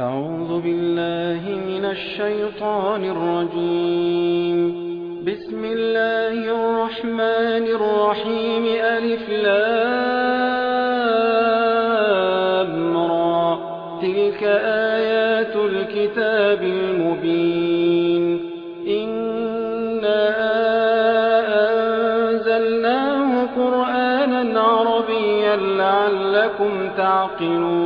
أعوذ بالله من الشيطان الرجيم. بسم الله الرحمن الرحيم. ألف لام را تلك آيات الكتاب المبين. إنا أنزلناه قرآنا عربيا لعلكم تعقلون.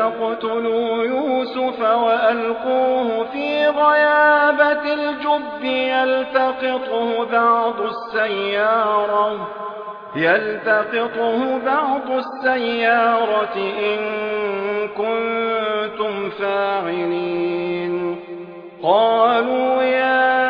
لا تقتلوا يوسف وألقوه في غيابة الجب يلتقطه بعض السيارة يلتقطه بعض السيارة إن كنتم فاعلين. قالوا يا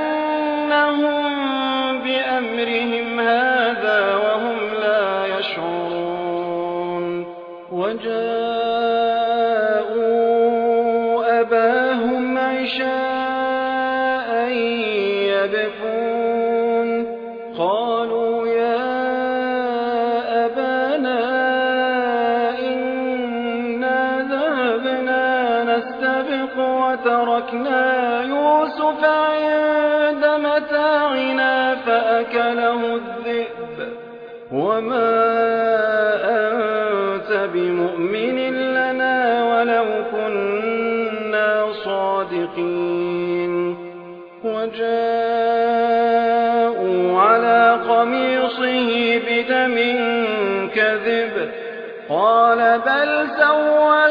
وتركنا يوسف عند متاعنا فأكله الذئب وما أنت بمؤمن لنا ولو كنا صادقين وجاءوا على قميصه بدم كذب قال بل سولت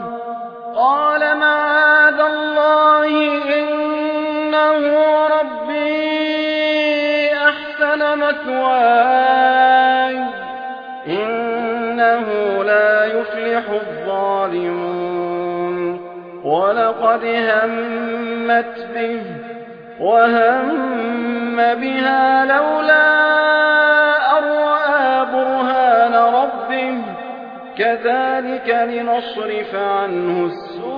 مثواي إنه لا يفلح الظالمون. ولقد همت به وهم بها لولا أن رأى برهان ربه. كذلك لنصرف عنه السوء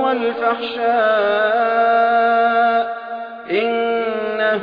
والفحشاء. إنه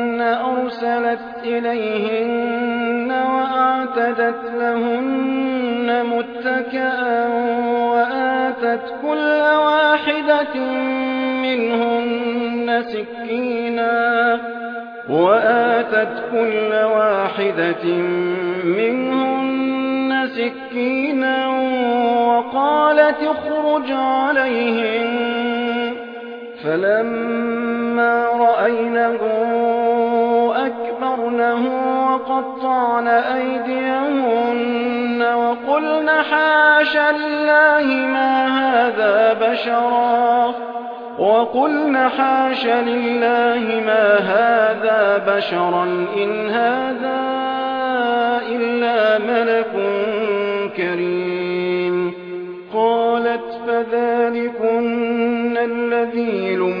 أرسلت إليهن وأعتدت لهن متكئا وآتت كل واحدة منهن سكينا وآتت كل واحدة منهن سكينا وقالت اخرج عليهن فلما رأينه أكبرنه وقطعن أيديهن وقلن حاش لله ما هذا بشرا وقلن حاش لله ما هذا بشرا إن هذا إلا ملك كريم قالت فذلكن الذي لمتنني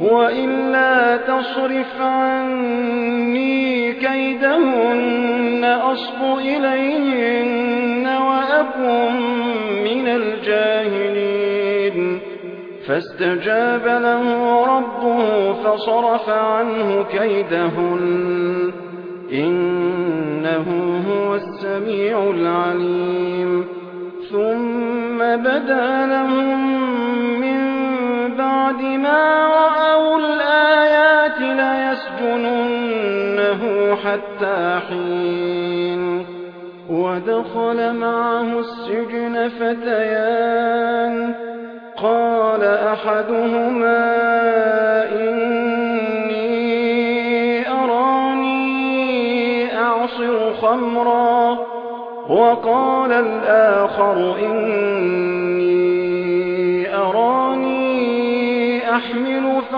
وإلا تصرف عني كيدهن أصب إليهن وأكن من الجاهلين فاستجاب له ربه فصرف عنه كيدهن إنه هو السميع العليم ثم بدا لهم من بعد ما ليسجننه حتى حين ودخل معه السجن فتيان. قال أحدهما إني أراني أعصر خمرا. وقال الآخر إني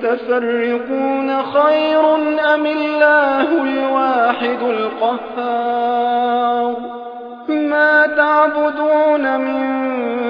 متفرقون خير أم الله الواحد القهار؟ ما تعبدون من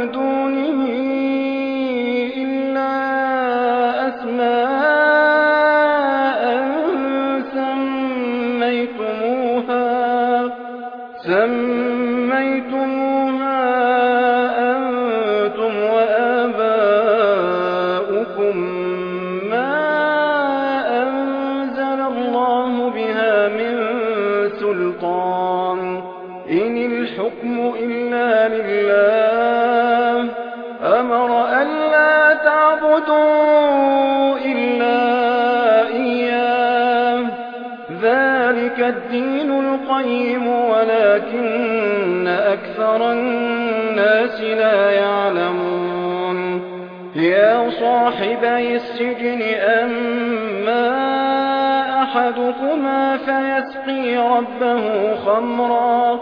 ربه خمرا.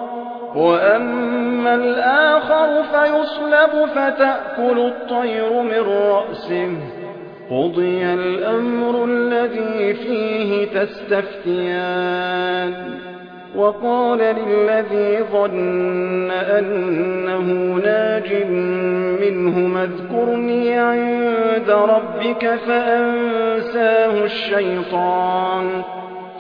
وأما الآخر فيصلب فتأكل الطير من رأسه. قضي الأمر الذي فيه تستفتيان. وقال للذي ظن أنه ناج منه اذكرني عند ربك فأنساه الشيطان.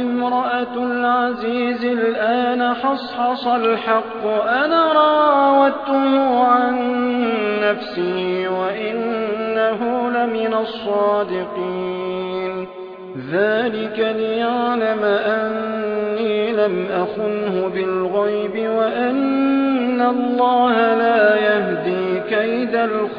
امرأة العزيز الآن حصحص الحق. أنا راودته عن نفسي وإنه لمن الصادقين. ذلك ليعلم أني لم أخنه بالغيب وأن الله لا يهدي كيد الخائنين.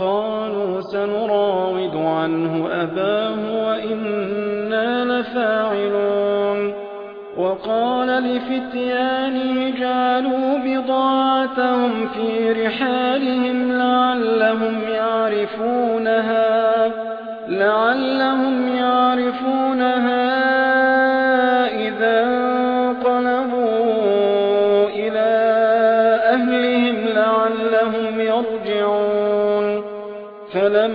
قالوا سنراود عنه أباه وإنا لفاعلون. وقال لفتيانه جعلوا بضاعتهم في رحالهم لعلهم يعرفونها.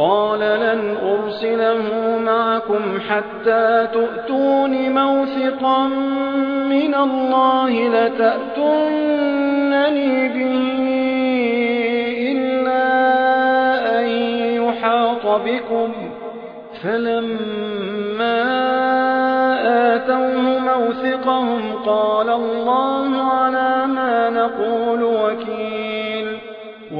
قال لن أرسله معكم حتى تؤتون موثقا من الله لتأتونني به إلا أن يحاط بكم. فلما آتوه موثقهم قال الله على ما نقول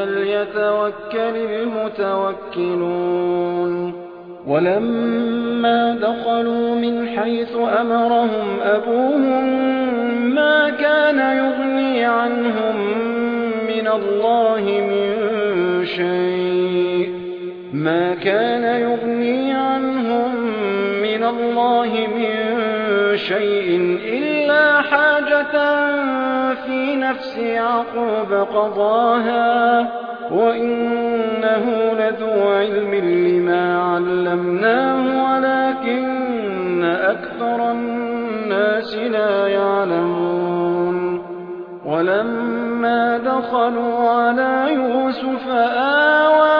فليتوكل المتوكلون. ولما دخلوا من حيث أمرهم أبوهم ما كان يغني عنهم من الله من شيء. ما كان يغني عنهم من الله من شيء إلا حاجة في نفس يعقوب قضاها وإنه لذو علم لما علمناه ولكن أكثر الناس لا يعلمون. ولما دخلوا على يوسف آوى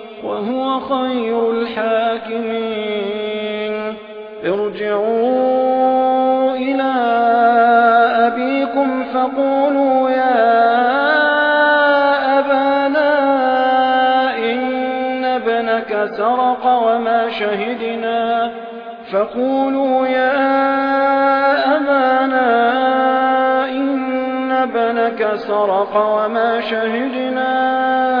وهو خير الحاكمين. ارجعوا إلى أبيكم فقولوا يا أبانا إن ابنك سرق وما شهدنا. فقولوا يا أبانا إن ابنك سرق وما شهدنا.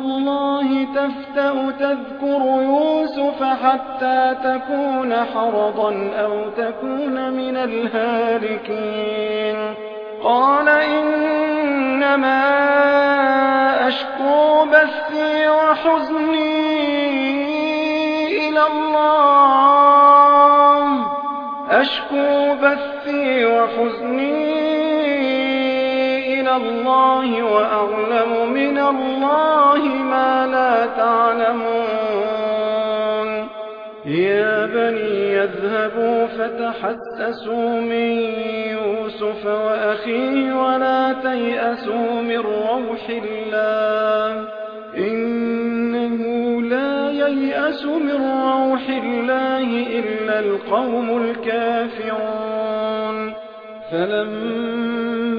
تالله تفتأ تذكر يوسف حتى تكون حرضا أو تكون من الهالكين. قال إنما أشكو بثي وحزني إلى الله. أشكو بثي وحزني إلى الله وأعلم من الله ما لا تعلمون. يا بني يذهبوا فتحسسوا من يوسف وأخيه ولا تيأسوا من روح الله. إنه لا ييأس من روح الله إلا القوم الكافرون. فلما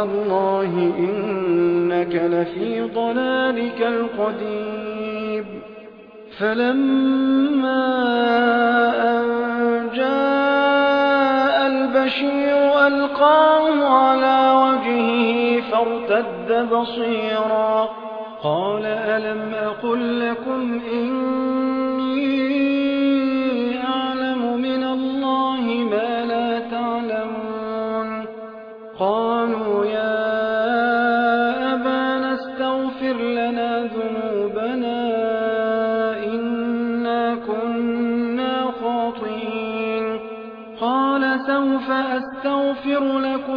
تالله إنك لفي ضلالك القديم. فلما أن جاء البشير ألقاه على وجهه فارتد بصيرا. قال ألم أقل لكم إني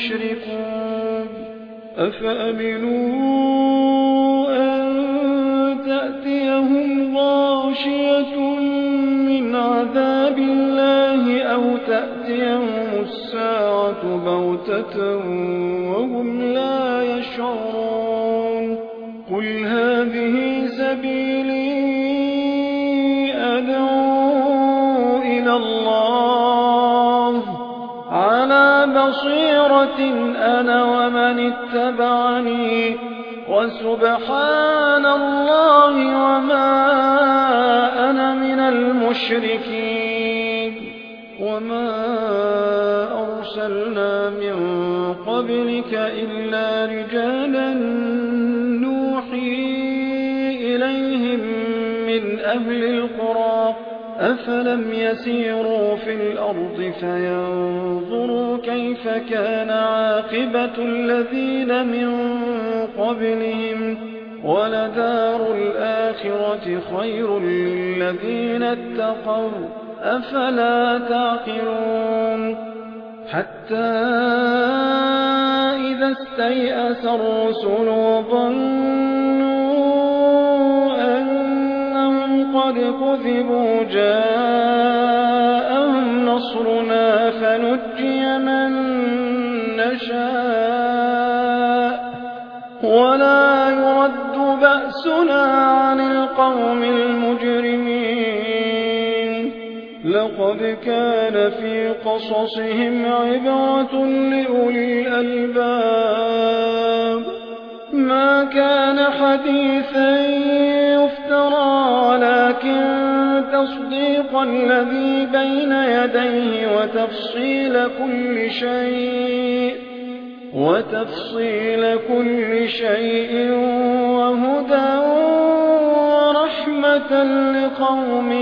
مشركون أفأمنوا أنا ومن اتبعني وسبحان الله وما أنا من المشركين. وما أرسلنا من قبلك إلا رجالا نوحي إليهم من أهل القرى أفلم يسيروا في الأرض فينظروا كيف كان عاقبة الذين من قبلهم ولدار الآخرة خير للذين اتقوا أفلا تعقلون حتى إذا استيأس الرسل وظنوا أنهم قد كذبوا جاءهم نصرنا فنجي بأسنا عن القوم المجرمين. لقد كان في قصصهم عبرة لأولي الألباب. ما كان حديثا يفترى ولكن تصديق الذي بين يديه وتفصيل كل شيء وتفصيل كل شيء وهدى ورحمة لقوم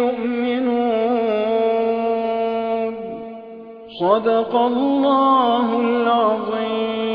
يؤمنون. صدق الله العظيم.